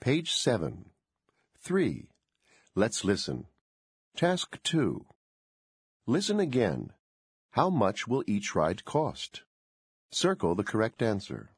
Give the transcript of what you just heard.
Page 7. 3. Let's listen. Task 2. Listen again. How much will each ride cost? Circle the correct answer.